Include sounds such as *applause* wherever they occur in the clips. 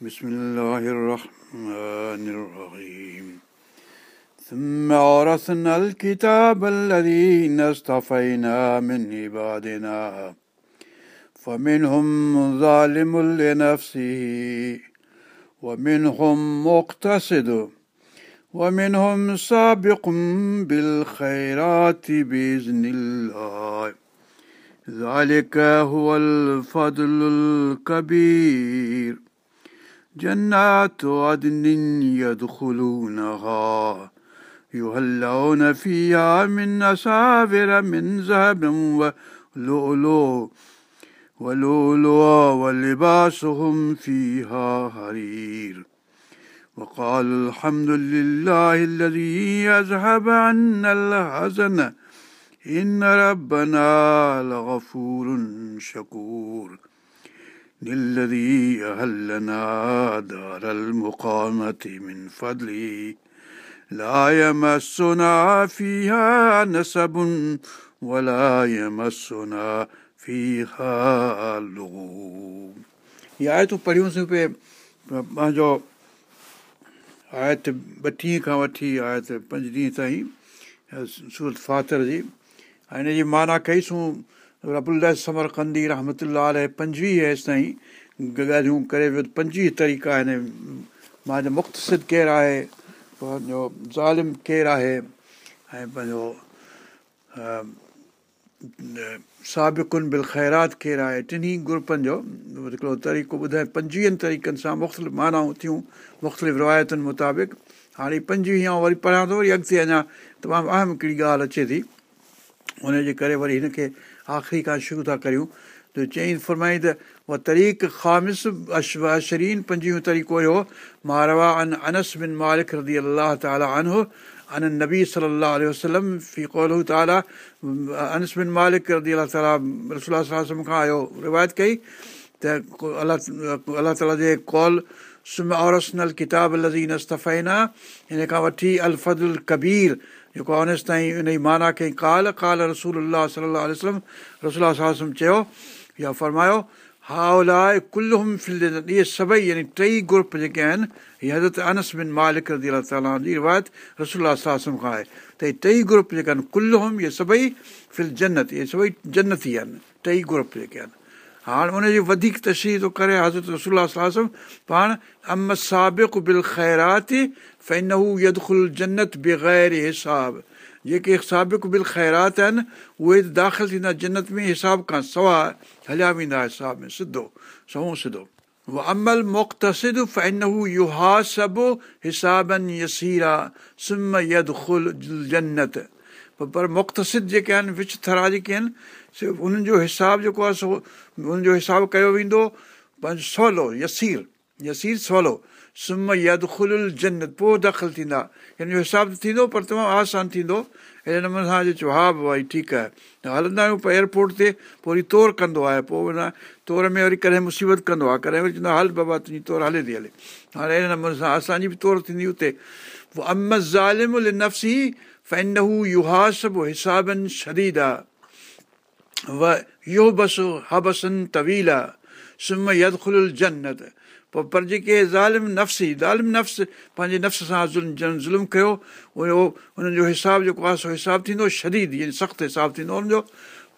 بسم الله الرحمن الرحيم ثم أورثنا الكتاب الذين اصطفينا من عبادنا فمنهم ظالم لنفسه ومنهم مقتصد ومنهم سابق بالخيرات بإذن الله ذلك هو الفضل الكبير جنات عدن يدخلونها يهلون فيها من أسافر من ذهب ولؤلؤ ولؤلؤ ولباسهم فيها حرير. وقال الحمد لله الذي أذهب عنا الحزن. إن ربنا لغفور شكور. للذي أهلنا دار المقامة من فضله لا يمسنا فيها نسب ولا يمسنا فيها لغوب हीअ आयतूं पढ़ियूंसीं पिए पंहिंजो आयत ॿटीह खां वठी आयत पंजटीह ताईं सूरत फातर जी ऐं हिन जी माना कईसूं ربل سمر ڪندي رحمت پنجويهه هيس تائين ڳالهيون ڪري ويو پنجويهه طريقا آهن. مان جو مختسد ڪير آهي پنهنجو ظالم ڪير آهي ۽ پنهنجو سابڪن بل خيرات ڪير آهي. ٽنهي گروپن جو هڪڙو طريقو ٻڌائي پنجويهن طريقن سان مختلف مانائون ٿيون مختلف روايتن مطابق. هاڻي پنجويهه آئون وري پڙهان ٿو وري اڳتي اڃا تمام اهم هڪڙي ڳالهه اچي ٿي. هن جي ڪري وري هن کي آخري کان شروع ٿا ڪريون ته چئي ته اها طريق خامس اشرين پنجويهو طريقو هيو ماروا ان انس بن مالڪ ردي الله تالا انو ان نبي صلاح وسلم تالا انس بن مالڪ ردي الله تالا رسول کان آيو روايت ڪئي ته الله الله تالا جي ڪول سم اورسنل ڪتاب لزي نستفينا هن کان وٺي ال فدل ڪبير جيڪو آهي انس تائين ان جي معنيٰ ڪئي ڪال ڪال رسول صلاح وسلم رسول چيو يا فرمايو هائلائي ڪلم فل اهي سڀئي يعني ٽئي گروپ جيڪي آهن هيءَ حضرت انس بن مالڪ ردي الا تالا جي روايت رسول کان آهي. ته هيءَ ٽئي گروپ جيڪي آهن ڪلم اهي سڀئي فل جنت اهي سڀئي جنت آهن ٽئي گروپ جيڪي آهن هاڻي ان جي وڌيڪ تشري ٿو ڪري حضرت رسول پاڻ ام سابق بل خيرات فينهو يدل جنت بغير حساب. جيڪي سابق بل خيرات آهن اهي داخل ٿيندا جنت ۾ حساب کان سواءِ هليا ويندا حساب ۾ سڌو سهو سڌو. عمل مختسد فينهو يهان سڀ حسابن يسيرا سم يد جنت پر مختسد جيڪي آهن وچ ٿرا جيڪي آهن انهن جو حساب جيڪو آهي سو انهن جو حساب ڪيو ويندو. پنهنجو سولو يسير يسير سولو. سم يد کل جنت پوءِ داخل ٿيندا. هن جو حساب ٿيندو پر تمام آسان ٿيندو. اهڙي نموني سان چيو ها ڀائي ٺيڪ آهي. هلندا آهيون پوءِ ايئرپورٽ تي پوءِ وري طور ڪندو آهي. پوءِ وري طور ۾ وري ڪڏهن مصيبت ڪندو آهي. ڪڏهن وري چوندو آهي هل بابا تنهنجي طور هلي ٿي هلي. هاڻي اهڙي نموني سان اسان جي به طور ٿيندي هتي ام ظالم نفسي پر جيڪي نفس پنهنجي نفس سان ڪيو هن جو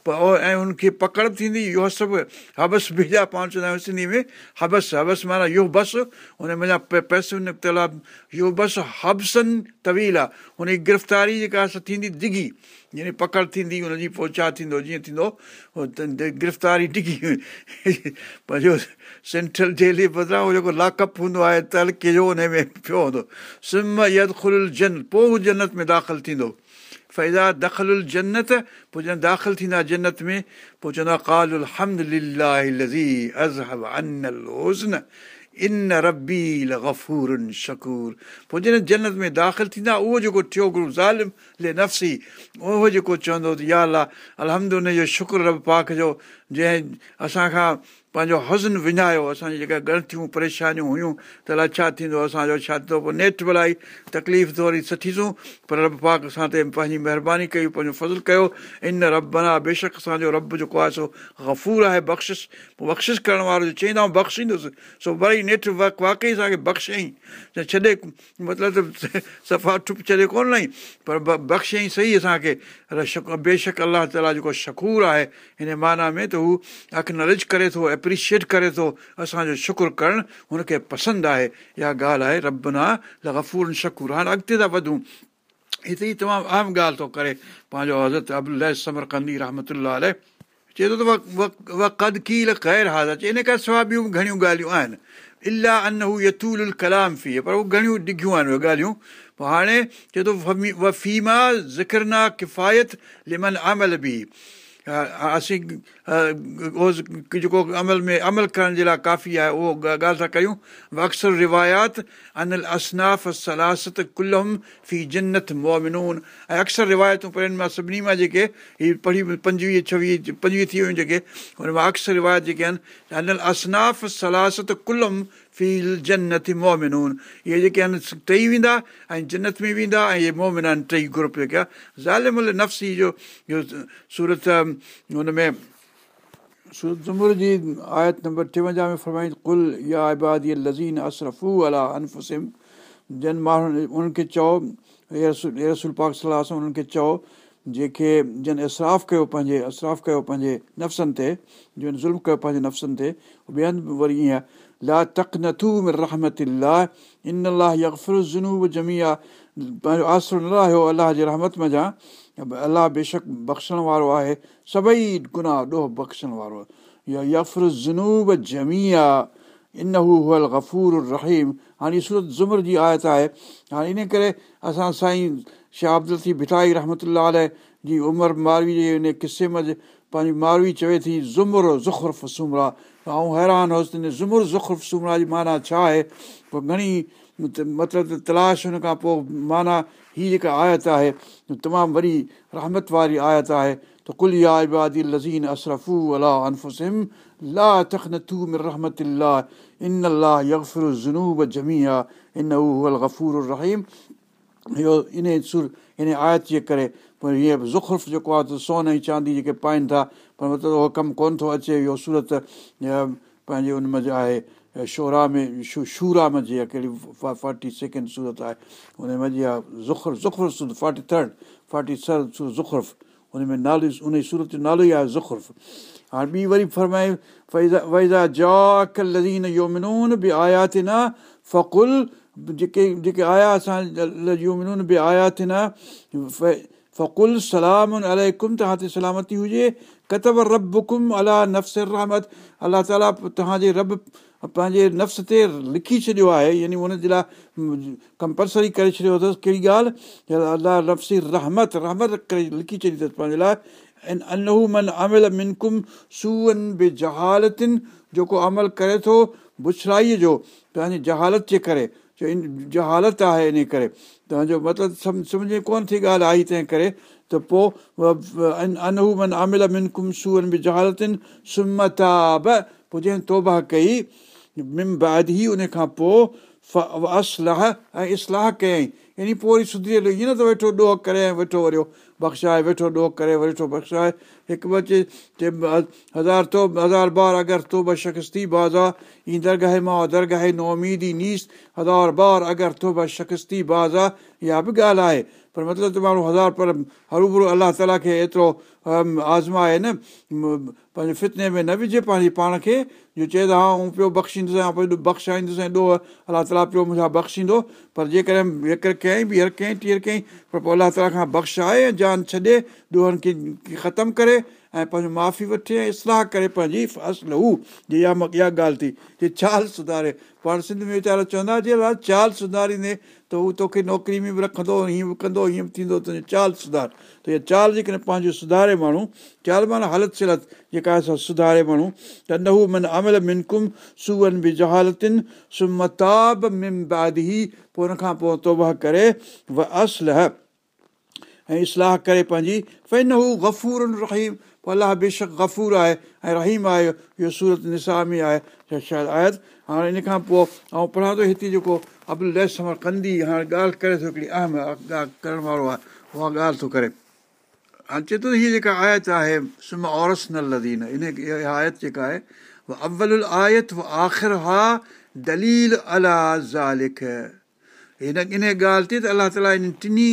۽ هن کي پڪڙ به ٿيندي اهو سڀ هبس بيجا پاڻ چوندا آهيون سنڌي ۾. هبس هبس معنيٰ اهو بس هن منهنجا پئسي هن تالاب اهو بس هبسن طويل آهي هن جي گرفتاري جيڪا ٿيندي ڊگهي. يعني پڪڙ ٿيندي هن جي پوءِ ڇا ٿيندو جيئن ٿيندو گرفتاري ڊگهي. *laughs* پنهنجو سينٽرل جيل جي بدران اهو جيڪو لاڪئپ هوندو آهي تلڪي جو هن ۾ پيو هوندو. سم يد کل جن پوءِ هو جنت ۾ داخل ٿيندو فيزا دخل ال جنت پوءِ جڏهن داخل ٿيندا جنت ۾ پوءِ چوندا پوءِ جڏهن جنت ۾ داخل ٿيندا اهو جيڪو ٿيو گرو نفسي اهو جيڪو چوندو ته يا الا الهمد ان جو شڪر رب پاڪ جو جنهن اسان کان پنهنجو هزن وڃايو اسان جي جيڪا گڻٿيون پريشانيون هيون ته الائي ڇا ٿيندو اسان جو ڇا ٿيندو پوءِ نيٺ ڀلائي تڪليف ته وري سٺيسون پر رب پاڪ اسان تي پنهنجي مهرباني ڪئي پنهنجو فضل ڪيو. ان رب بنا بيشڪ اسان جو رب جيڪو آهي سو گفور آهي بخشش. پوءِ بخشش ڪرڻ وارو چئيندا آهيون بخشيندس. سو وري نيٺ واقعي اسان کي بخشئي ڇڏي مطلب ته *laughs* صفا ٺپ ڇڏي ڪونه لهي پر بخشئي صحيح اسان کي. بيشڪ الله تالا جيڪو شڪور آهي هن معنيٰ ۾ ته هو اکنرج ڪري ٿو ايپرشئيٽ ڪري ٿو اسان جو شڪر ڪرڻ هن کي پسند آهي. اها ڳالهه آهي ربنا گفور شڪور. هاڻي اڳتي ٿا وڌون. هتي ئي تمام اهم ڳالهه ٿو ڪري. پنهنجو حضرت ابل سمر ڪندي رحمت چئي ٿو ته ڪد ڪيل خير هاز. ان ڪري سواءِ ٻيون گهڻيون ڳالهيون آهن. الاهه ان هو يتول ڪلام في. پر اهي گهڻيون ڏگهيون آهن اهي ڳالهيون. پوءِ هاڻي چئي ٿو وفيما ذڪر ڪفايت لمن عمل به اسين جيڪو عمل ۾ عمل ڪرڻ جي لاءِ ڪافي آهي اهو ڳالهه ٿا ڪيون اڪثر روايات انيل اصناف سلاست ڪلم في جنت مومنون ۽ اڪثر روايتون پهريون مان سڀني مان جيڪي هيءَ پڙهي پنجويهه ڇويهه پنجويهه ٿي ويون جيڪي هن مان اڪثر روايت جيڪي آهن انيل اصناف سلاست ڪلم فيل جنت مومنون اهي جيڪي آهن ٽئي ويندا ۽ جنت ۾ ويندا ۽ اهي مومن آهن ٽئي گروپ جيڪي آهي زالمل نفسي جو اهو سورت هن ۾ سورت زمر جي آيت نمبر ٽيونجاهه ۾ فرمائي ڪل يا ابادي لزين اسرفو الا انفسم. جن ماڻهن انهن کي چئو رسول پاڪ صلاح سان انهن کي چئو جيڪي جن اسراف ڪيو پنهنجي اسراف ڪيو پنهنجي نفسن تي جن ظلم ڪيو پنهنجي نفسن تي وري ائين لا تڪ نٿو رحمت ان يڪفر زنوب ڄمي آهي پنهنجو آسرو نه لاهيو الله جي رحمت مزا الله بيشڪ بخشڻ وارو آهي سڀئي گناهه ڏوهه بخشڻ وارو يا يفر زنوب ڄمي آهي گفور رهيم هاڻي سورت زمر جي آيت آهي هاڻي ان ڪري اسان سائين شاهه عبدل ڀٽائي رحمت جي عمر ماروي جي هن ڪسي ۾ پنهنجي ماروي چوي ٿي زمر زخرف سمرا ۽ حيران هئس ته زمر زخرف سمرا جي معنيٰ ڇا آهي پوءِ گهڻي مطلب تلاش هن کان پوءِ معنيٰ هيءَ جيڪا آيت آهي تمام وڏي رحمت واري آيت آهي ته ڪل يا ابادي لزين اسرفو الا انفسم لا تکنتو مر رحمت ان الله يگفر زنوب ڄمي آهي ان هو گفور رهيم اهو ان سر ان آيت جي ڪري پر هيئن زخرف جيڪو آهي ته سون ۽ چاندي جيڪي پائين ٿا پر مطلب اهو ڪم ڪونه ٿو اچي. اهو سورت پنهنجي ان ۾ آهي شورا ۾ شو شورا ۾ جي آهي ڪهڙي فورٽي سيڪنڊ سورت آهي. هن ۾ جي آهي فورٽي ٿرڊ فورٽي ٿرڊ سورت زخرف هن ۾ نالو ان سورت جو نالو ئي آهي زخرف هاڻي ٻي وري فرمائي فيزا ويزا جا لزين يومنون به آيا ٿي نه فڪل جيڪي جيڪي آيا اسان يومنون به آيا ٿي نه فڪل سلام الڪم توهان تي سلامتي هجي ڪتب ربڪم الا نفس رحمت الله تالا توهان جي رب پنهنجي نفس تي لکي ڇڏيو آهي يعني هن جي لاءِ ڪمپلسري ڪري ڇڏيو اٿس ڪهڙي ڳالهه الله نفسي رحمت رحمت ڪري لکي ڇڏي اٿس پنهنجي لاءِ ۽ انهو من امل منڪم سوئن به جهالتن جيڪو عمل ڪري ٿو بڇڙائيءَ جو پنهنجي جهالت جي ڪري ان جهالت آهي ان ڪري. توهان جو مطلب سم سمجهه ڪونه ٿي ڳالهه آئي تنهن ڪري ته پوءِ انهو من امل منڪم سوئن به جهالتن سمتا به پوءِ جنهن توبا ڪئي بعد ئي ان کان پوءِ اصلاح ۽ اصلاح ڪيئين. يعني پوءِ وري سڌري هليو. ائين نه ته ويٺو ڏوهه ڪري ۽ ويٺو وريو بخشائي ويٺو ڏوهه ڪري ويٺو بخشائي. هڪ ٻه چئي هزار تو هزار بار اگر تو به باز ئي درگاهه مان درگاهه نوميدي نيس هزار بار اگر تو به شڪستي باز اها به ڳالهه آهي. پر مطلب ته ماڻهو هزار پر هروڀرو الله تالا کي ايترو آزمائي نه پنهنجي فتني ۾ نه وجهي پنهنجي پاڻ کي جو چئي ته ها ۽ پيو بخشيندس پوءِ بخشائيندس ۽ ڏوهه الله تالا پيو منهنجا بخشيندو. پر جيڪڏهن هڪ ڪيئين ٻيهر ڪيئين ٽيهر ڪيئين پر پوءِ الله تالا کان بخشائي ۽ جان ڇڏي ڏوهن کي ختم ڪري ۽ پنهنجو معافي وٺي ۽ اصلاح ڪري پنهنجي اصل هو جي اها اها ڳالهه ٿي جي چال سڌاري. پاڻ سنڌ ۾ ويچارا چوندا جي الائي چال سڌاريندي ته هو توکي نوڪري ۾ به رکندو هيئن به ڪندو هيئن به ٿيندو تنهنجو چال سڌار. ته اها چال جيڪڏهن پنهنجو سڌاري ماڻهو چال معنيٰ هلت سلت جيڪا آهي سڌاري ماڻهو ته نه هو من پوءِ توبا ڪري اصلاح ڪري پنهنجي الله بيشڪ آهي ۽ رهيم آهي ان کان پوءِ پڙهان ٿو هتي جيڪو عبدل ڪندي هاڻي ڳالهه ڪري ٿو هڪڙي اهم ڪرڻ وارو آهي اها ڳالهه ٿو ڪري چئي ٿو هيءَ جيڪا آيت آهي سم اورس نه لدين ان اها آيت جيڪا آيت آخر ها دليل الا زالڪ هن ان ڳالهه تي ته الله تالا ان ٽنهي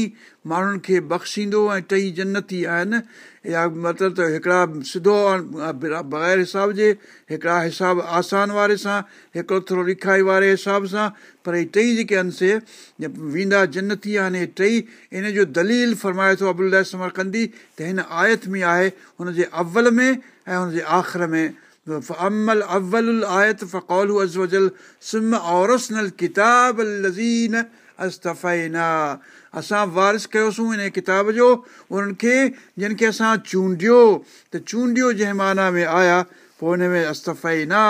ماڻهن کي بخشيندو ۽ ٽئي جنتي آهن يا مطلب ته هڪڙا سڌو بغير حساب جي هڪڙا حساب آسان واري سان هڪڙو ٿورو لکائي واري حساب سان پر هيءَ ٽئي جيڪي آهن سي ويندا جنتي آهن اهي ٽئي ان جو دليل فرمائي ٿو ابل سمر ڪندي ته هن آيت ۾ آهي هن جي اول ۾۽ هن جي آخر ۾ اسان وارث ڪيوسين هن ڪتاب جو انهن کي جن کي اسان چونڊيو ته چونڊيو جنهن معنيٰ ۾ آيا پوءِ هن ۾ استفينا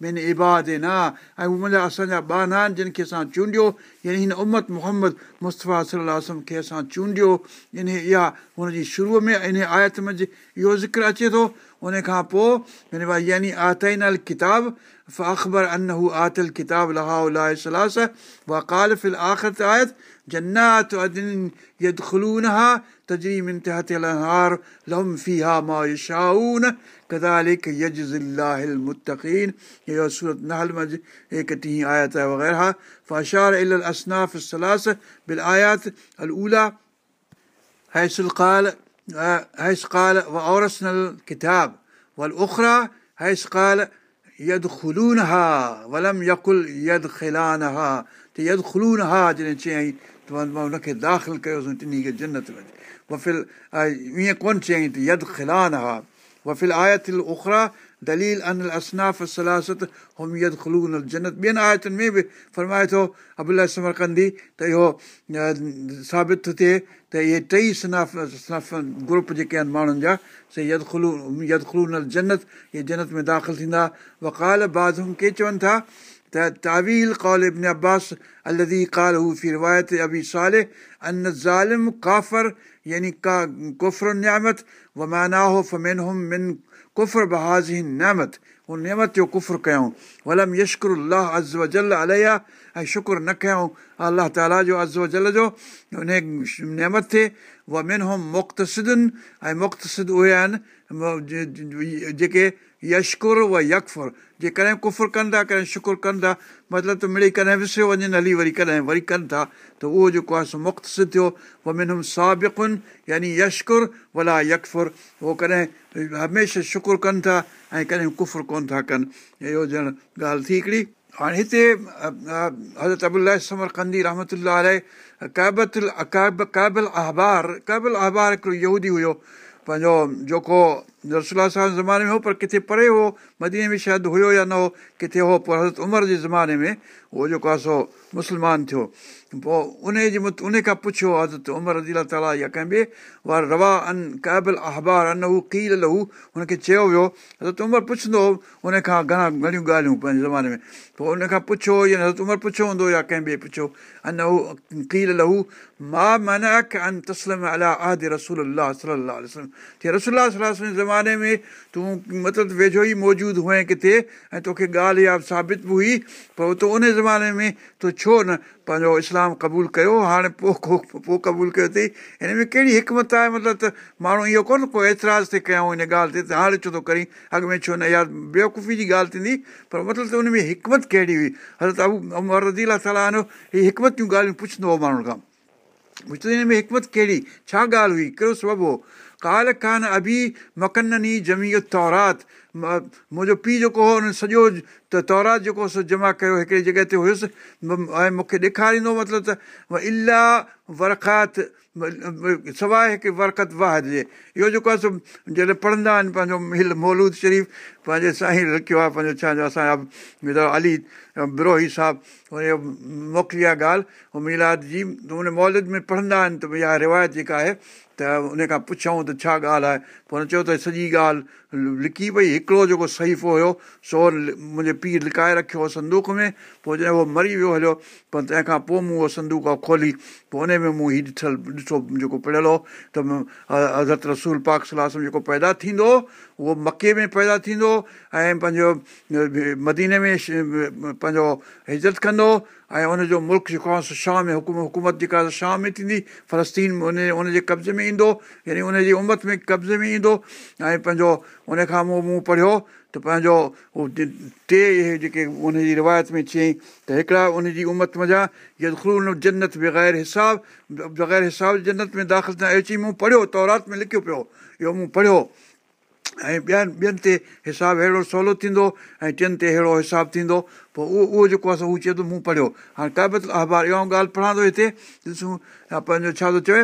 من اباد نه ۽ اهي منهنجا اسان جا بانا آهن جن کي اسان چونڊيو يعني هن امت محمد مصطفيٰ صلاح کي اسان چونڊيو ان اها هن جي شروع ۾ ان آيت ۾ اهو ذڪر اچي ٿو ان کان پوءِ يعني آتين ال ڪتاب اخبر ان هو آتل ڪتاب آيت جنات ادن يد خلون ها تجري من تحت هار لهم في ها مان يشائون ڪدالڪ يجزلاهل متقين اهو سورت نهل مج ايڪٽيهه آيت وغيره فشار ال اصناف سلاس بل آيات ال الا هيسل قال هيس قال و اورسن ڪتاب ول اکرا هيس قال يد خلون ها ولم يڪل يد خلان ها ته يد خلون ها جڏهن چيئين ته مان هن کي داخل ڪيوسين ٽنهي کي جنت ۾ وفل ائين ڪونه چيئين ته يد خلان ها وفل آيت اکرا دليل اصناف سلاست هم يد خلون جنت ٻين آيتن ۾ به فرمائي ٿو ابل سمر ڪندي ته اهو ثابت ٿو ٿئي ته اهي ٽئي سناف سناف گروپ جيڪي آهن ماڻهن جا سي يد خلو يد خلون جنت اهي جنت ۾ داخل ٿيندا وڪال بعد هم ڪي چون ٿا त तावील कौल इब्न अब्बास अलदी काल हू फी रिवायत अबी साले अन ज़ालिम काफ़र यानी का कुफ़र नियामत व माना हो फमिन हुम मिन कुफ़र बहाज़ नियामत उन नियमत जो कुफ़ुर कयूं वलम यशकुर अलाह अज़ वजल अलया ऐं शुकुरु न कयूं अलाह ताला जो अज़ वजल जो उन नियमत थिए و من هم مختسدن ۽ مختسد اهي آهن جيڪي يشڪر و يڪفر جي ڪڏهن ڪفر ڪن ٿا ڪڏهن شڪر ڪن ٿا مطلب ته مڙي ڪڏهن وسيو وڃن هلي وري ڪڏهن وري ڪن ٿا ته اهو جيڪو آهي سو مختسد ٿيو اهو منم سابقن يعني يشڪر ولا يڪفر اهو ڪڏهن هميشه شڪر ڪن ٿا ۽ ڪڏهن ڪفر ڪونه ٿا ڪن اهو ڄڻ ڳالهه ٿي هڪڙي هاڻي هتي حضرت ابل سمر ڪندي رحمت ڪيبت ڪيبل اهبار ڪيبل اهبار هڪڙو يهودي هيو پنهنجو جيڪو رسولا صاحب زماني ۾ هو پر ڪٿي پري هو مديني ۾ شايد هيو يا نه هو ڪٿي هو پر حضرت عمر جي زماني ۾ اهو جيڪو آهي سو مسلمان ٿيو پوءِ ان جي مت ان کان پڇيو حضرت عمر رزي الا تالا يا ڪنهن ٻئي وار روا ان قيبل اهبار ان هو ڪيل لهو هن کي چيو ويو حضرت عمر پڇندو ان کان گهڻا گهڻيون ڳالهيون پنهنجي زماني ۾ پوءِ ان کان پڇيو يا حضرت عمر پڇيو هوندو يا ڪنهن ٻئي پڇيو ان هو ڪيل لهو مان تسلم الا الله صلاح رسول صلاح زماني ۾ تون مطلب ويجهو ئي موجود هونئن ڪٿي ۽ توکي ڳالهه اها ثابت به هئي پر ته ان زماني ۾ تون ڇو نه پنهنجو اسلام قبول ڪيو؟ هاڻي پوءِ پوءِ قبول ڪيو اٿئي؟ هن ۾ ڪهڙي حڪمت آهي؟ مطلب ته ماڻهو اهو ڪونه ڪو اعتراض ٿي ڪيون هن ڳالهه تي ته هاڻي ڇو ٿو ڪري؟ اڳ ۾ ڇو نه اها بيوڪوفي جي ڳالهه ٿيندي پر مطلب ته ان ۾ حڪمت ڪهڙي هئي؟ ابو امر رزيلا صلاح هيءَ حڪمت جون ڳالهيون پڇندو هو ماڻهن کان. پڇندو هن ۾ حڪمت ڪهڙي؟ ڇا ڳالهه هئي؟ ڪهڙو سبب هو ڪال ڪانه اڀي مڪنني ڄمي تورات منهنجو پيءُ جيڪو هو هن سڄو ته تورات جيڪو سو جمع ڪيو هڪڙي جڳهه تي هيس. ۽ مون کي ڏيکاريندو مطلب ته الاهه ورکات سواءِ هڪ ورڪت واهه جي. اهو جيڪو آهي سو جڏهن پڙهندا آهن پنهنجو هل مولود شريف پنهنجي سائين لکيو آهي پنهنجو ڇا اسان جا علي بروهي صاحب هن موڪلي آهي ڳالهه اهو ميلاد جي. هن مولود ۾ پڙهندا آهن ته ڀئي اها روايت جيڪا آهي ته ان کان پڇئون ته ڇا ڳالهه آهي. پوءِ هن چيو ته سڄي ڳالهه لڪي پئي هڪڙو جيڪو صحيفو هيو سو منهنجي پيءُ لڪائي رکيو هو سندوڪ ۾ پوءِ جڏهن اهو مري ويو هليو پر تنهن کان پوءِ مون اهو سندوڪ کولي پوءِ ۾ مون هيءُ ڏٺل ڏٺو جيڪو پڙهيل هو ته حضرت رسول پاڪ صلاح جيڪو پيدا ٿيندو اهو مڪي ۾ پيدا ٿيندو ۽ پنهنجو مديني ۾ پنهنجو حجت ڪندو ۽ ان جو ملڪ جيڪو آهي شام ۾ هڪوم حڪومت جيڪا شام ۾ ٿيندي فلسطين ان ان جي قبضي ۾ ايندو يعني ان جي امت ۾ قبضي ۾ ايندو ۽ پنهنجو ان کان مون مون پڙهيو ته پنهنجو ٽي اهي جيڪي ان جي روايت ۾ چيئين ته هڪڙا ان جي امت مزا خرو جنت بغير حساب بغير حساب جنت ۾ داخل ٿيا. اچي مون پڙهيو تورات ۾ لکيو پيو. اهو مون پڙهيو. ۽ ٻين ٻين تي حساب اهڙو سولو ٿيندو ۽ ٽين تي اهڙو حساب ٿيندو. پوءِ اهو اهو جيڪو آهي هو چئي ٿو مون پڙهيو. هاڻي ڪابت اخبار اها ڳالهه پڙهان ٿو هتي. ڏسون پنهنجو ڇا ٿو چئي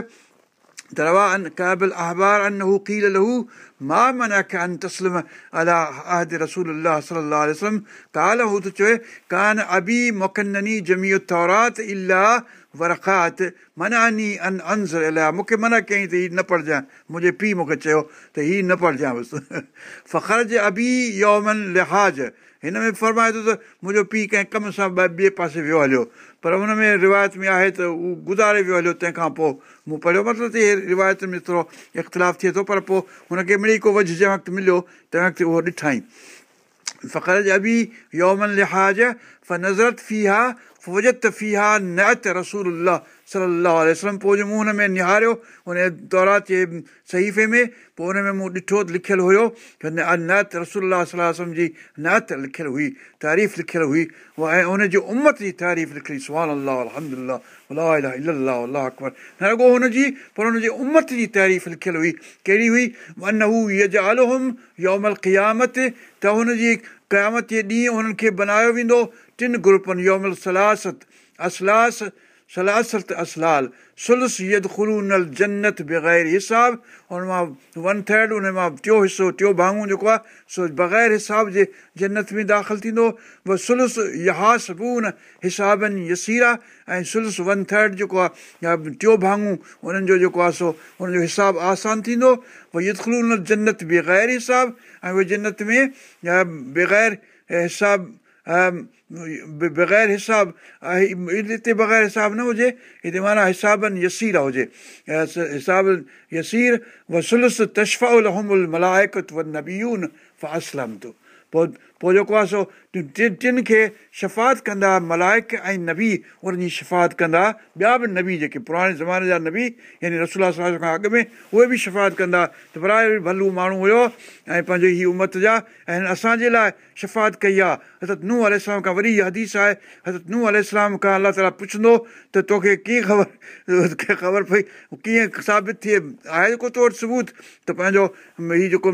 لهو مان من کي ان تسلم الا عهد رسول الله صلاح وسلم ڪال هو ته چئي ڪانه ابي مڪنني ڄمي تورات الاهه ورکات مناني ان انزر الله مون کي منا ڪيئين ته هيءَ نه پڙهجانئ منهنجي پيءُ مون کي چيو ته هيءَ نه پڙهجانئ بس فخر جي ابي يومن لحاظ هن ۾ فرمائي ٿو ته منهنجو پيءُ ڪنهن ڪم سان ٻئي پاسي ويو هليو پر هن ۾ روايت ۾ آهي ته اهو گذاري ويو هليو تنهن کان پوءِ مون پڙهيو. مطلب ته روايت ۾ ٿورو اختلاف ٿئي ٿو پر پوءِ هن کي مڙي ڪو وجهه جنهن وقت مليو تنهن وقت اهو ڏٺئين. فخر ابي يومن نزرت في ها فوجت في ها نه ته رسول صلاح وسلم پوءِ جو مون هن ۾ نهاريو هن دورات جي سهيفي ۾ پوءِ هن ۾ مون ڏٺو لکيل هيو نه ته وسلم جي نه ته لکيل هئي تعريف لکيل هئي ۽ هن جي امت جي تعريف لکي سوال الله اڪبر. نه رڳو هن جي پر هن جي امت جي تعريف لکيل هئي ڪهڙي هئي؟ ون هو الم يومل قيامت ته هن جي قيامت جي ڏينهن هنن کي بنايو ويندو ٽن گروپن يومل سلاست اسلاس سلاست اسلال سلس يد خرو نل جنت بغير حساب هن مان ون ٿرڊ هن مان ٽيون حصو ٽيون ڀاڱو جيڪو آهي سو بغير حساب جي جنت ۾ داخل ٿيندو و سلس يهاس بون حسابن يسيرا ۽ سلس ون ٿرڊ جيڪو آهي يا ٽيون ڀاڱو هنن جو جيڪو آهي سو هن جو حساب آسان ٿيندو و يد خرو نل جنت بغير حساب ۽ اهي جنت ۾ يا بغير حساب بغير حساب هتي بغير حساب نه هجي هتي معنيٰ حسابن يسيرا هجي حساب يسير و سلس تشفا ال ملائڪت و نبين فاسلم ٿو پوءِ پوءِ جيڪو آهي سو ٽن کي شفات ڪندا ملائڪ ۽ نبي انهن جي شفات ڪندا. ٻيا به نبي جيڪي پراڻي زماني جا نبي يعني رسول کان اڳ ۾ اهي به شفات ڪندا. ته ڀرائي ڀلو ماڻهو هيو ۽ پنهنجي هيءَ امت جا ۽ اسان جي لاءِ شفات ڪئي آهي. حضرت ننهن ال کان وري اها حديث آهي حضرت ننهن ال کان الله تالا پڇندو ته توکي ڪيئن خبر خبر پئي ڪيئن ثابت ٿئي آهي جيڪو تو وٽ ثبوت؟ ته پنهنجو هيءُ جيڪو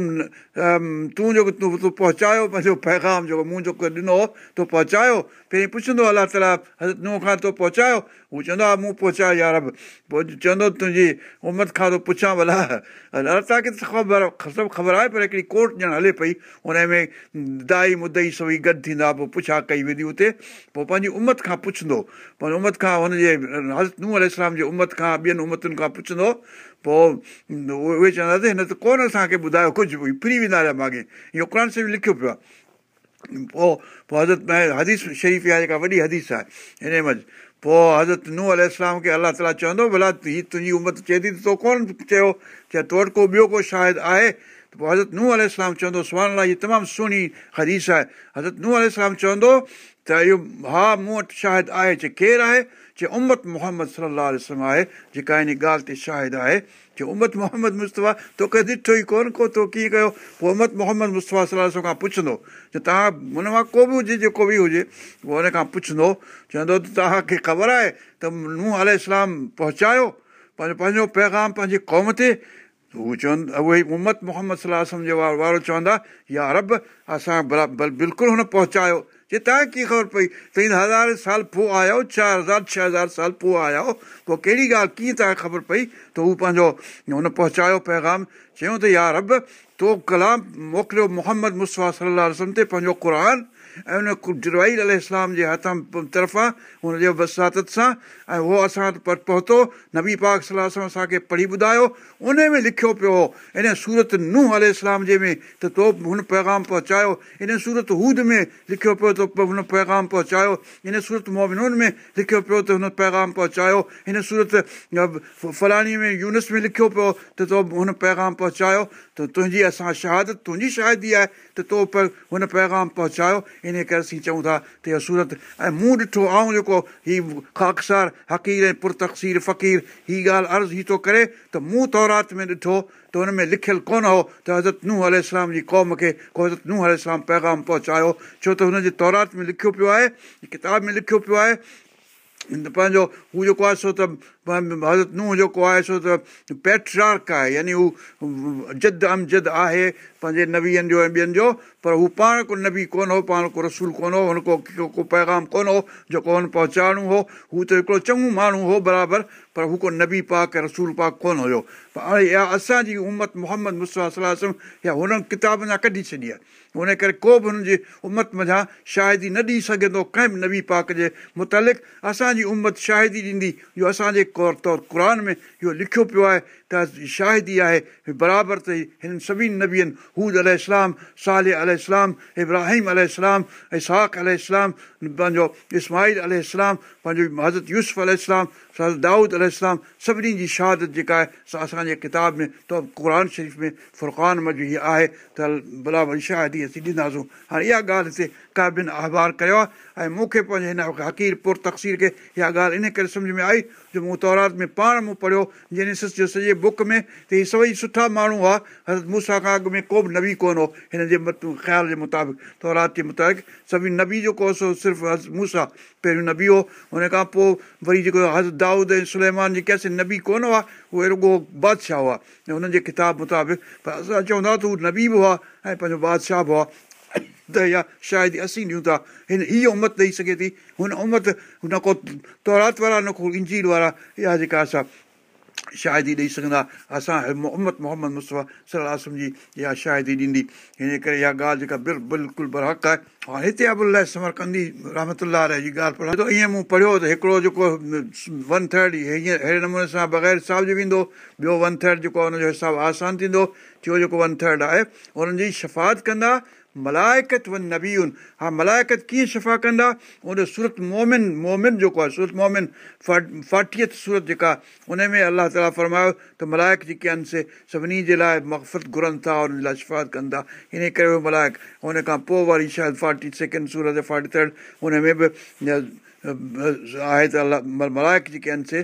تون جيڪو تون پهچايو پنهنجو مون جيڪو ڏنو تو پهچايو پهرين پڇندو الله تالا حضرت ننهن کان تو پهچايو هو چوندو آهي مون پهچايو يار پوءِ چوندو تنهنجي امت کان ٿو پڇان ڀلا الله توهان کي ته خبر سڀ خبر آهي پر هڪڙي ڪورٽ ڄڻ هلي پئي هن ۾ دائي مدعي سڀئي گڏ ٿيندا پوءِ پڇا ڪئي ويندي هتي پوءِ پنهنجي امت کان پڇندو پنهنجي امت کان هن جي حضرت ننهن ال جي امت کان ٻين امتن کان پڇندو پوءِ اهي چونداسين هن ته ڪونه اسان کي ٻڌايو ڪجهه ڦري ويندا هئا ماڳي اهو قر به لکيو پيو آهي پوءِ پوءِ حضرت حديث شريف جيڪا وڏي حديث آهي. هن منجهه پوءِ حضرت ننهن ال کي الله تالا چوندو ڀلا هيءَ تنهنجي امت چئي ٿي ته تو ڪونه چيو چئي تو وٽ ڪو ٻيو ڪو شايد آهي پوءِ حضرت ننهن ال چوندو سڀاڻي الله هيءَ تمام سهڻي حديث آهي حضرت ننهن ال چوندو ته اهو ها مون وٽ شايد آهي چئي ڪير آهي چئي امت محمد صلاح آهي جيڪا هن ڳالهه تي شاهد آهي چئي امت محمد مصطفيٰ توکي ڏٺو ئي ڪونه ڪو تو ڪيئن ڪيو پوءِ امت محمد مصطفيٰ صلاح کان پڇندو ته توهان هن مان ڪو به هجي جيڪو به هجي پوءِ هن کان پڇندو چوندو ته توهان کي خبر آهي ته ننهن ال اسلام پهچايو پنهنجو پنهنجو پيگام پنهنجي قوم تي هو چوندا اهي امت محمد صلاح جو وارو چوندا يا رب اسان بلڪل هن پهچايو جي توهان کي ڪيئن خبر پئي ته هزار سال پوءِ آيا آهيو چار هزار ڇهه هزار سال پوءِ آيا آهيو پوءِ ڪهڙي ڳالهه ڪيئن توهان کي خبر پئي ته هو پنهنجو هن پهچايو پيگام چيون ته يار رب تو ڪلام موڪليو محمد صلاح تي پنهنجو قر ۽ ان جروائي ال اسلام جي هٿان طرفان هن جي وساتت سان ۽ اهو اسان وٽ پهتو نبي پاڪ صلاح اسان کي پڙهي ٻڌايو ان ۾ لکيو پيو هو ان سورت ننهن ال اسلام جي ۾ ته تو هن پيگام پهچايو ان سورت هود ۾ لکيو پيو ته هن پيگام پهچايو ان سورت مومن ۾ لکيو پيو ته هن پيگام پهچايو هن سورت فلاڻي ۾ يونس ۾ لکيو پيو ته تو هن پيگام پهچايو ته تنهنجي اسان شهادت تنهنجي شاهدي آهي ته تو هن پيگام پهچايو ان ڪري اسين چئون ٿا ته اها سورت ۽ مون ڏٺو ۽ جيڪو هيءُ خاڪسار حقير ۽ پرتقسير فقير هيءَ ڳالهه عرض ئي ٿو ڪري ته مون تورات ۾ ڏٺو ته هن ۾ لکيل ڪونه هو ته حضرت ننهن ال جي قوم کي ڪو حضرت ننهن ال پيگام پهچايو ڇو ته هن جي تورات ۾ لکيو پيو آهي ڪتاب ۾ لکيو پيو آهي پنهنجو هو جيڪو آهي سو ته حضرت ننهن جيڪو آهي سو ته پيٽرارڪ آهي يعني هو جد امجد آهي پنهنجي نبيئن جو ۽ ٻين جو پر هو پاڻ ڪو نبي ڪونه هو پاڻ ڪو رسول ڪونه هو هن ڪو ڪو پيگام ڪونه هو جيڪو هن پهچائڻو هو هو ته هڪڙو چڱو ماڻهو هو برابر پر هو ڪو نبي پاڪ ۽ رسول پاڪ ڪونه هيو. پر هاڻي اها اسان جي امت محمد صلاح يا هن ڪتاب اڃا ڪڍي ڇڏي آهي. هن ڪري ڪو به هن جي امت مٿان شاهدي نه ڏيئي سگهندو ڪنهن به نبي پاڪ جي متالق اسان جي امت شاهدي ڏيندي. اهو اسان جي طور طور قر ۾ اهو لکيو پيو آهي ته شاهدي آهي برابر ته هنن سڀني نبين هود سالي ال ابراهيم اسلام اساڪ ال پنهنجو اسماعيل ال پنهنجو حضرت يوز ال دائود ال اسلام سڀني جي شهادت جيڪا آهي اسان جي ڪتاب ۾ ته قر شريف ۾ فرقان مز هيءَ آهي ته برابر شاهدي اسين ڏينداسون هاڻي اها ڳالهه هتي ڪا بن اهبار ڪيو آهي ۽ مون کي پنهنجي هن حقير پور تقسير کي اها ڳالهه ان ڪري سمجهه ۾ آئي جو مون تورات ۾ پاڻ مون پڙهيو جينيسس جو سڄي بڪ ۾ ته هيءَ سڀئي سٺا ماڻهو هئا حضرت مون سان کان اڳ ۾ ڪو به نبي ڪونه هو هن جي خيال جي مطابق تورات جي مطابق سڀني نبي جيڪو سو صرف حضرت موسيٰ پهريون نبي هو هن کان پوءِ وري جيڪو حضرت دائود ۽ سليمان جي ڪنهنسي نبي ڪونه هئا اهي رڳو بادشاهه هئا ۽ هنن جي ڪتاب مطابق پر اسان چوندا ته هو نبي به هئا ۽ پنهنجو بادشاهه به هئا ته اها شايد اسين ڏيون ٿا هن هيءَ امت ڏيئي سگهي ٿي هن امت نه ڪو تورات وارا نه ڪو انجير وارا اها جيڪا اسان شايد ڏيئي سگهندا اسان محمد محمد مصطفيٰ صلاح جي اها شايد ڏيندي هن ڪري اها ڳالهه جيڪا بل بلڪل برهڪ آهي هاڻي هتي ابل سمر ڪندي رحمت جي ڳالهه پڙهان ته ائين مون پڙهيو ته هڪڙو جيڪو ون ٿرڊ هيئن اهڙي نموني سان بغير حساب جو ويندو ٻيو ون ٿرڊ جيڪو آهي هن جو حساب آسان ٿيندو ٽيون جيڪو ون ٿرڊ آهي هنن جي شفات ڪندا ملائڪت ون نبين ها ملائڪت ڪيئن شفا ڪندا ان سورت مومن مومن جيڪو آهي سورت مومن فاٽيءَ سورت جيڪا ان ۾ الله تالا فرمايو ته ملائڪ جيڪي آهن سي سڀني جي لاءِ مقفت گهرن ٿا ان لاءِ شفات ڪندا ان ڪري اهي ملائڪ هن کان پوءِ واري شايد ڦاٽي سيڪنڊ سورت ڦاٽي ٿرڊ هن ۾ به آهي ته الله ملائڪ جيڪي آهن سي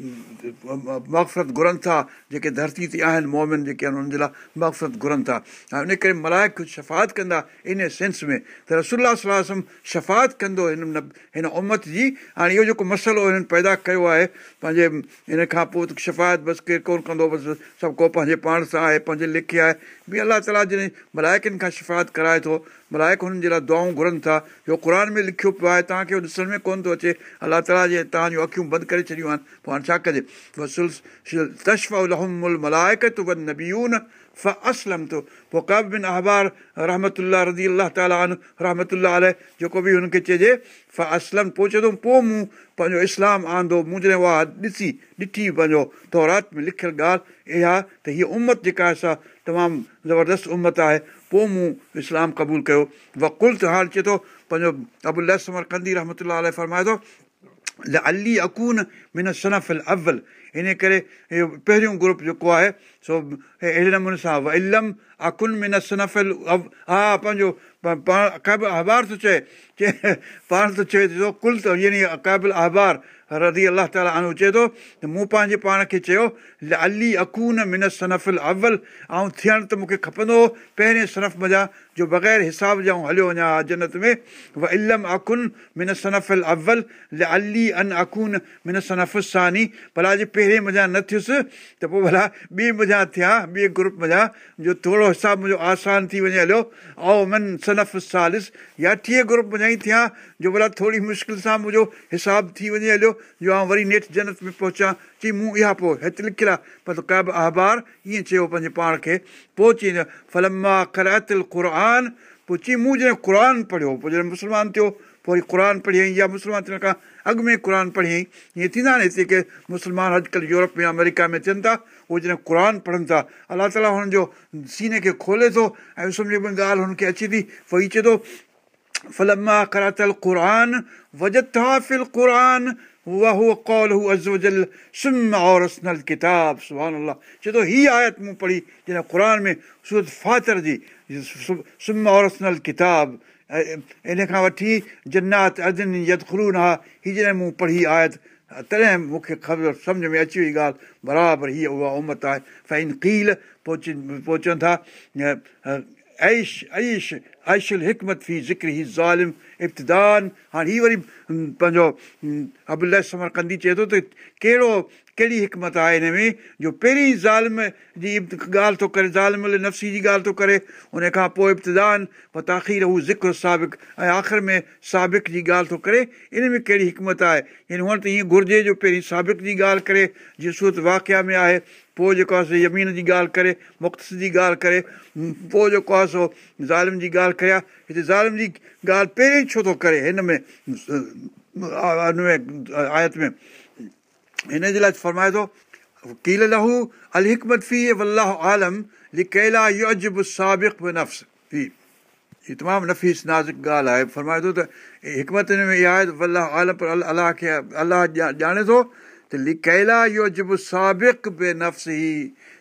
مقفرت گهرن ٿا جيڪي ڌرتي تي آهن مومن جيڪي آهن انهن جي لاءِ مقفرت گهرن ٿا ۽ ان ڪري ملائڪ شفات ڪندا ان سينس ۾ ته رسولا صلاح شفات ڪندو هن هن امت جي هاڻي اهو جيڪو مسئلو هنن پيدا ڪيو آهي پنهنجي هن کان پوءِ شفات بس ڪير ڪونه ڪندو بس سڀ ڪو پنهنجي پاڻ سان آهي پنهنجي لکي آهي به الله تالا جڏهن ملائڪن کان شفات ڪرائي ٿو ملائڪ هنن جي لاءِ دعائون گهرن ٿا. اهو قر ۾ لکيو پيو آهي توهان کي ڏسڻ ۾ ڪونه ٿو اچي. الله تالا جي توهان جون اکيون بند ڪري ڇڏيون آهن. پوءِ هاڻي ڇا ڪجي؟ ملائڪت نبين ف اسلم پوءِ ڪب اهبار رحمت رزي الله تالا رحمت جيڪو به هن کي چئجي ف اسلم پوءِ چئي ٿو پوءِ مون پنهنجو اسلام آندو مون جڏهن اها ڏسي ڏٺي پنهنجو تورات ۾ لکيل ڳالهه اها ته هيءَ امت جيڪا اسان تمام زبردست امت آهي پوءِ مون اسلام قبول ڪيو. وڪل ته حال چئي ٿو پنهنجو ابل سمر ڪندي رحمت فرمائي ٿو علي اڪون من صنف اول. ان ڪري اهو پهريون گروپ جيڪو آهي سو اهڙي نموني سان علم اڪن من صنف ها پنهنجو پاڻ قابل اهبار ٿو چئي پاڻ ٿو چئي ڪل ته يعني قابل اهبار رزي الله تالا انو چئي ٿو ته مون پنهنجي پاڻ کي چيو علي اڪون من سنفل اول ۽ ٿيڻ ته مون کي کپندو هو پهرين صنف مزا جو بغير حساب جا هليو وڃان ها جنت ۾ و علم اڪن من سنفل اول علي ان اڪون من صنف ساني ڀلا جي پهرين مزا نه ٿيس ته پوءِ ڀلا ٻي مزا ٿيا ٻئي گروپ مزا جو ٿورو حساب منهنجو آسان ٿي وڃي هليو ۽ من صنف ثالث يا ٽيهه گروپ مزا ئي ٿيا جو ڀلا ٿوري مشڪل سان منهنجو حساب ٿي وڃي هليو جو آئون وري نيٺ جنت ۾ پهچان چئي مون اها پوءِ هتي لکيل آهي پر ڪا به اهبار ائين چيو پنهنجي پاڻ کي. پوءِ چئي فلما خراتل قر پوءِ چئي مون جڏهن قر پڙهيو پوءِ جڏهن مسلمان ٿيو پوءِ وري قر پڙهي آئي يا مسلمان ٿيڻ کان اڳ ۾ قر پڙهي آئي ائين ٿيندا آهن هتي ڪي مسلمان اڄڪلهه يورپ ۾ آمريڪا ۾ ٿين ٿا اهي جڏهن قر پڙهن ٿا الله تالا هنن جو سيني کي کولي ٿو ۽ سمجهو ڳالهه هن کي اچي ٿي پوءِ چئي ٿو فلما ڪراتل قر وجت فل قر ڪتاب سڀاڻي الله چئي ٿو هيءَ آيت مون پڙهي قر ۾ سورت فاتر جي سم اورسنل ڪتاب ان کان وٺي جنات ادن يد خرون ها هيءَ جڏهن مون پڙهي آيت تڏهن مون کي خبر سمجهه ۾ اچي وئي ڳالهه برابر هيءَ اها امت آهي فين ڪيل پوءِ چون ٿا ايش ايش حڪمت في ذڪر هي ظالم ابتدان هاڻي هيءَ وري پنهنجو ابل سمر ڪندي چئي ٿو ته ڪهڙو ڪهڙي حڪمت آهي هن ۾ جو پهرين ظالم جي ڳالهه ٿو ڪري ظالم نفسي جي ڳالهه ٿو ڪري ان کان پوءِ ابتدان پوءِ تاخير هو ذڪر سابق ۽ آخر ۾ سابق جي ڳالهه ٿو ڪري ان ۾ ڪهڙي حڪمت آهي يعني هئڻ ته ائين گهرجي جو پهرين سابق جي ڳالهه ڪري جيئن سورت واقيا ۾ آهي پوءِ جيڪو آهي سو زمين جي ڳالهه ڪري مختس جي ڳالهه ڪري پوءِ جيڪو آهي سو ظالم جي ڳالهه ڪري هتي ظالم جي ڳالهه پهرين ڇو ٿو ڪري؟ هن ۾ آيت ۾. هن جي لاءِ فرمائي ٿو ڪيل لهو ال حڪمت في ولاهه عالم لڪيلا يئجب سابق به نفس. في. هيءَ تمام نفيس نازڪ ڳالهه آهي. فرمائي ٿو ته حڪمت هن ۾ اها آهي ته ولاهه عالم پر الله کي الله ڄاڻي ٿو ته لڪيلا يئجب سابق به نفس ئي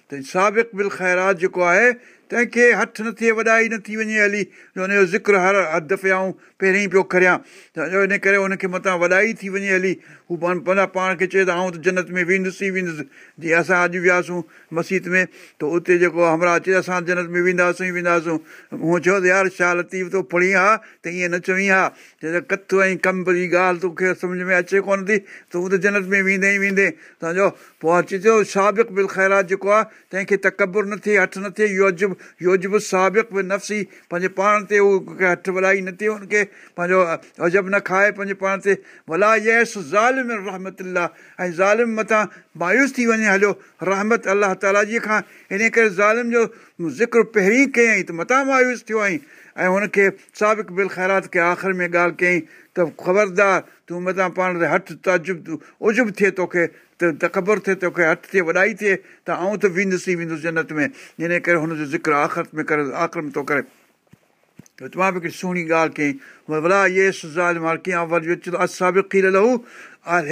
ته سابق بل خيرات جيڪو آهي تنهن کي هٿ نه ٿئي وڏائي نه ٿي وڃي هلي. هن جو ذڪر هر هر دفعي آئون پهرين پيو ڪريان ته ان ڪري هن کي مٿان وڏائي ٿي وڃي هلي هو پاڻ پنهنجا پاڻ کي چئي ته آئون ته جنت ۾ ويندس ئي ويندس. جيئن اسان اڄ وياسين مسجد ۾ ته اتي جيڪو همرا اچي اسان جنت ۾ وينداسين ئي وينداسين. هونئن چيو ته يار ڇا لطيف تو پڙهي ها ته ائين نه چوين ها. چئي ته ڪٿ ۽ ڪمب جي ڳالهه توکي سمجهه ۾ اچي ڪونه ٿي ته هو ته جنت ۾ ويندي ئي ويندي. توهان جو پوءِ اچي چيو سابق بل خيرات جيڪو آهي تنهن کي تڪبر نه ٿئي هٿ نه ٿئي يوجب يوجب سابق به نفسي. پنهنجي پاڻ تي اهو هٿ وڏائي نه ٿئي هن کي پنهنجو عجب نه کائي پنهنجي پاڻ تي. ڀلا يس ظالم رحمت ۽ ظالم مٿان مايوس ٿي وڃي هليو. رحمت الله تالا جي کان ان ڪري ظالم جو ذڪر پهرين ڪيئين ته مٿان مايوس ٿيو آهين ۽ هن کي سابق بل خيرات کي آخر ۾ ڳالهه ڪيئين ته خبردار تون مٿان پاڻ تي هٿ تاجب عجب ٿئي توکي ته ته خبر ٿئي توکي هٿ ٿئي وڏائي ٿئي ته آئون ته ويندس ئي ويندس جنت ۾ ان ڪري هن جو ذڪر آخر ۾ ڪري آخر ۾ ٿو ڪري تمام هڪڙي سهڻي ڳالهه ڪيئين ڀلا اهي زال مار ڪيئن وري اچي ٿو سابق کير لهو ان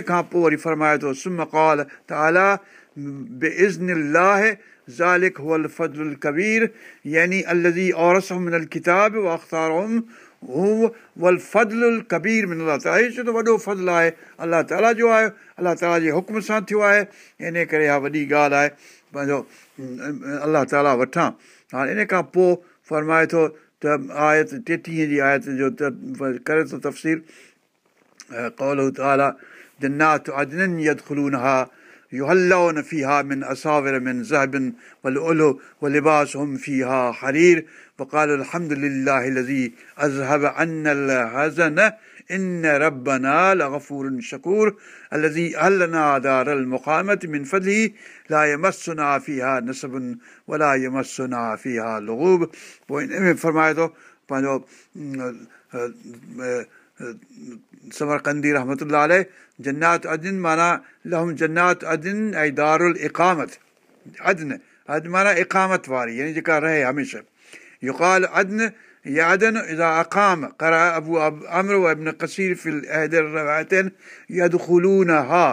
کان پوءِ وري فرمائي ٿو سم قال ته اعليٰ بي ازن زالڪ هئل فضل ڪبير يعني ڪتاب واختار ول فضل ڪبير من الله تالا. هيءَ ڇو ته وڏو فضل آهي الله تالا جو آهي الله تالا جي حڪم سان ٿيو آهي. ان ڪري اها وڏي ڳالهه آهي پنهنجو الله تالا وٺان. هاڻي ان کان پوءِ فرمائي ٿو ته آيت ٽيٽيهه جي آيت جو ته ڪري ٿو تفصيل. ڪول تالا خلون ها يهلون فيها من أصابر من ذهب والألو ولباسهم فيها حرير وقالوا الحمد لله الذي أذهب عنا الحزن إن ربنا لغفور شكور الذي أهلنا دار المقامة من فضله لا يمسنا فيها نسب ولا يمسنا فيها لغوب पोइ इन में फरमाए थो पंहिंजो समरकंदी रहमत जन्नात अदिन माना लहम जन्नात अदिन ऐं दारुल इक़ामत अदन अद माना इक़ामत वारी यानी जेका रहे हमेशह युकाल अदन या अदन इज़ा अक़ाम कर अबू अमर इब्न कसीर फिल अहदर रवायतन यदखुलून हा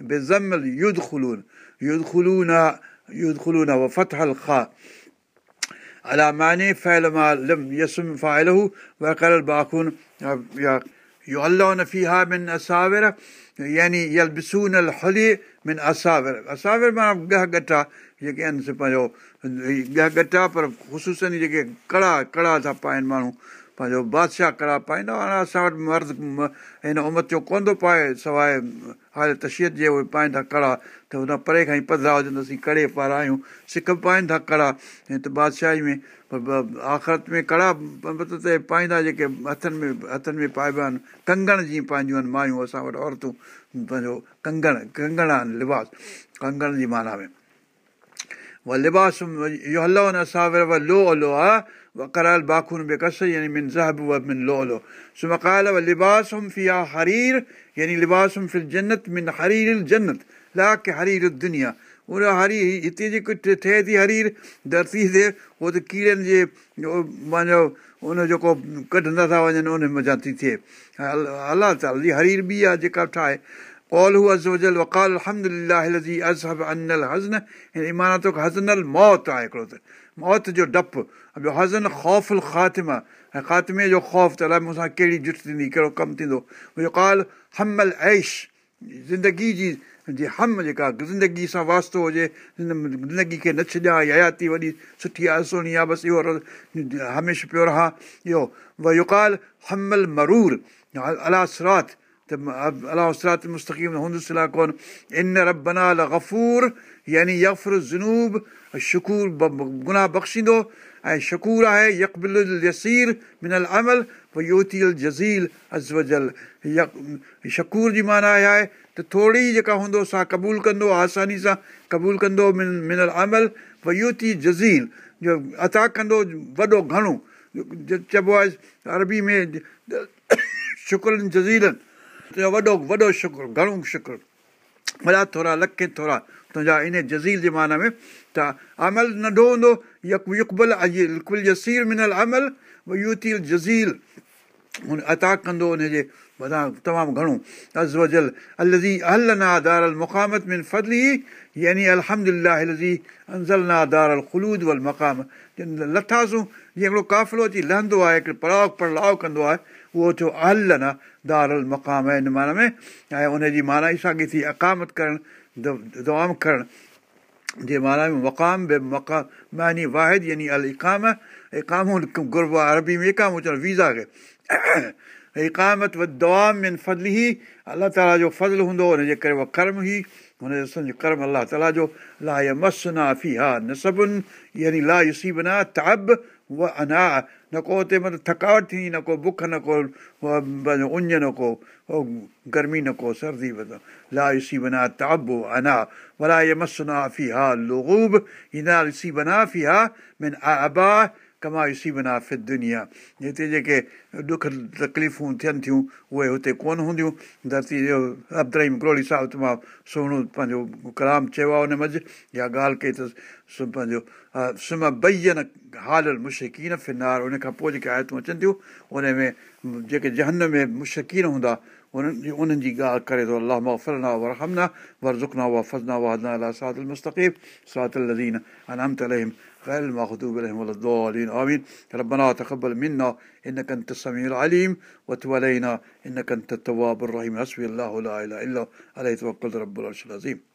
बेज़मल युदखुलून युदखुलून युदखुलून व फ़तहल ख़ा अला माने फ़ैल मा लम यसम फ़ाइलहू वक़ल बाखून ي الله نفي ها من اساور يعني يل بسون ال هلي من اساور اساور معنيٰ ڳهه ڳٽا جيڪي آهن پنهنجو ڳهه ڳٽا پر خشوسن جيڪي ڪڙا ڪڙا ٿا پائين ماڻهو پنهنجو بادشاهه ڪڙا پائيندا هاڻي اسان وٽ مرد هن امت جو ڪونه ٿو پائي سواءِ حال تشيت جي اهي پائين ٿا ڪڙا ته هن پري کان ئي پڌرا هجن اسين ڪڙي پاران آهيون سک به پائين ٿا ڪڙا ۽ ته بادشاهي ۾ آخرت ۾ ڪڙا مطلب ته پائيندا جيڪي هٿن ۾ هٿن ۾ پائبا آهن ڪنگڻ جيئن پائينديون آهن مايون اسان وٽ عورتون پنهنجو ڪنگڻ ڪنگڻ آهن لباس ڪنگڻ جي معنيٰ ۾ اها لباس اهو هلو نه اسان لو هلو آهي करायल बाखून बि कस यानी मिन ज़हब मिन लो हलो सुमकाल व लिबास फी आहे हरीर यानी लिबास फिल जन्नत मिन हरीर जन्नत ला के हरीर दुनिया उन हरी हिते जेको थिए थी हरीर धरती ते उहो त कीड़नि जे पंहिंजो उन जेको कढंदा था वञनि उन मज़ा थी थिए अलाह ताला जी हरीर बि आहे जेका ठाहे قول هو عز وجل وقال الحمد لله الذي اذهب عنا الحزن हिन माना तो हज़नल मौत आहे हिकिड़ो त موت جو ڊپ ٻيو هزن خوف خاتما ۽ خاتمي جو خوف ته الائي مون سان ڪهڙي جٽ ٿيندي ڪهڙو ڪم ٿيندو ٻيو ڪال همل ايش زندگي جي جي هم جيڪا زندگي سان واستو هجي زندگي کي نه ڇڏيان حياتي وڏي سٺي آهي سهڻي آهي بس اهو هميشه پيو رهان اهو يڪال همل مرور الا صراط ته الله صراط مستقيم هوندس الله ڪونه ان ربنا گفور يعني يفر زنوب شڪور گناهه بخشيندو ۽ شڪور آهي يڪبل يسير منل عمل يوتي ال جزيل ازوجل شڪور جي معنيٰ آهي ته ٿوري جيڪا هوندو سا قبول ڪندو آساني سان قبول ڪندو من منل عمل يوتي جزيل جو عطا ڪندو وڏو گهڻو چئبو آهي عربي ۾ شڪرن جزيلن وڏو وڏو شڪر گهڻو شڪر. وڏا ٿورا لکي ٿورا تنهنجا ان جزيل جي معنيٰ ۾ ته عمل ننڍو هوندو منل عمل يوتي جزيل. هن عطا ڪندو هن جي تمام گهڻو. ازوجل الزي اهلنا دار ال مقامت من فزلي يعني الهمدي انزلنا دار ال خلود ول مقام. لٿاسون جيئن هڪڙو ڪافلو اچي لهندو آهي هڪڙو پڙاو پڙاو ڪندو آهي اهو ٿيو ال مقام هن معنيٰ ۾۽ ان جي معنيٰ ئي ساڳي ٿي اڪامت ڪرڻ دئام ڪرڻ. جي معنيٰ ۾ مقام به مقام ماني واحد يعني ال اڪام اڪامو گهربو آهي عربي ۾ اڪامو چوڻ ويزا کي. اڪامت دعا من فضل ئي الله تالا جو فضل هوندو هن جي ڪري اها ڪرم ئي हुनजो सम्झो कर्म अलाह ताला जो ला फी हा न सभुनि यानी ला युसीबना तब व अना न को हुते मतिलबु थकावट थींदी न को बुख न को उञ न को गर्मी न को सर्दी ला युसी बना अना वला य मस ना फी हा लोगूब ईंदा युसी बना फी हा मिन आबा ڪما بنا فت دنيا. هتي جيڪي ڏک تڪليفون ٿين ٿيون اهي هتي ڪونه هونديون. ڌرتي جو ابدرهيم گرولي صاحب تمام سهڻو پنهنجو ڪلام چيو آهي هن منجهه. يا ڳالهه ڪئي ته پنهنجو سم بين حال مشڪين فنار. ان کان پوءِ جيڪي آيتون اچن ٿيون ان ۾ جيڪي جنهن ۾ مشڪين هوندا उन्हनि जी उन्हनि जी ॻाल्हि करे थो अलाह मफ़रना वरहमना वरज़ुकना वा फज़ना वादना अला सात المستقيم صراط الذين أنعمت عليهم غير المغضوب عليهم ولا الضالين آمين ربنا تقبل منا إنك أنت السميع العليم وتب علينا إنك أنت التواب الرحيم حسبي الله لا إله إلا عليه توكلت رب العرش العظيم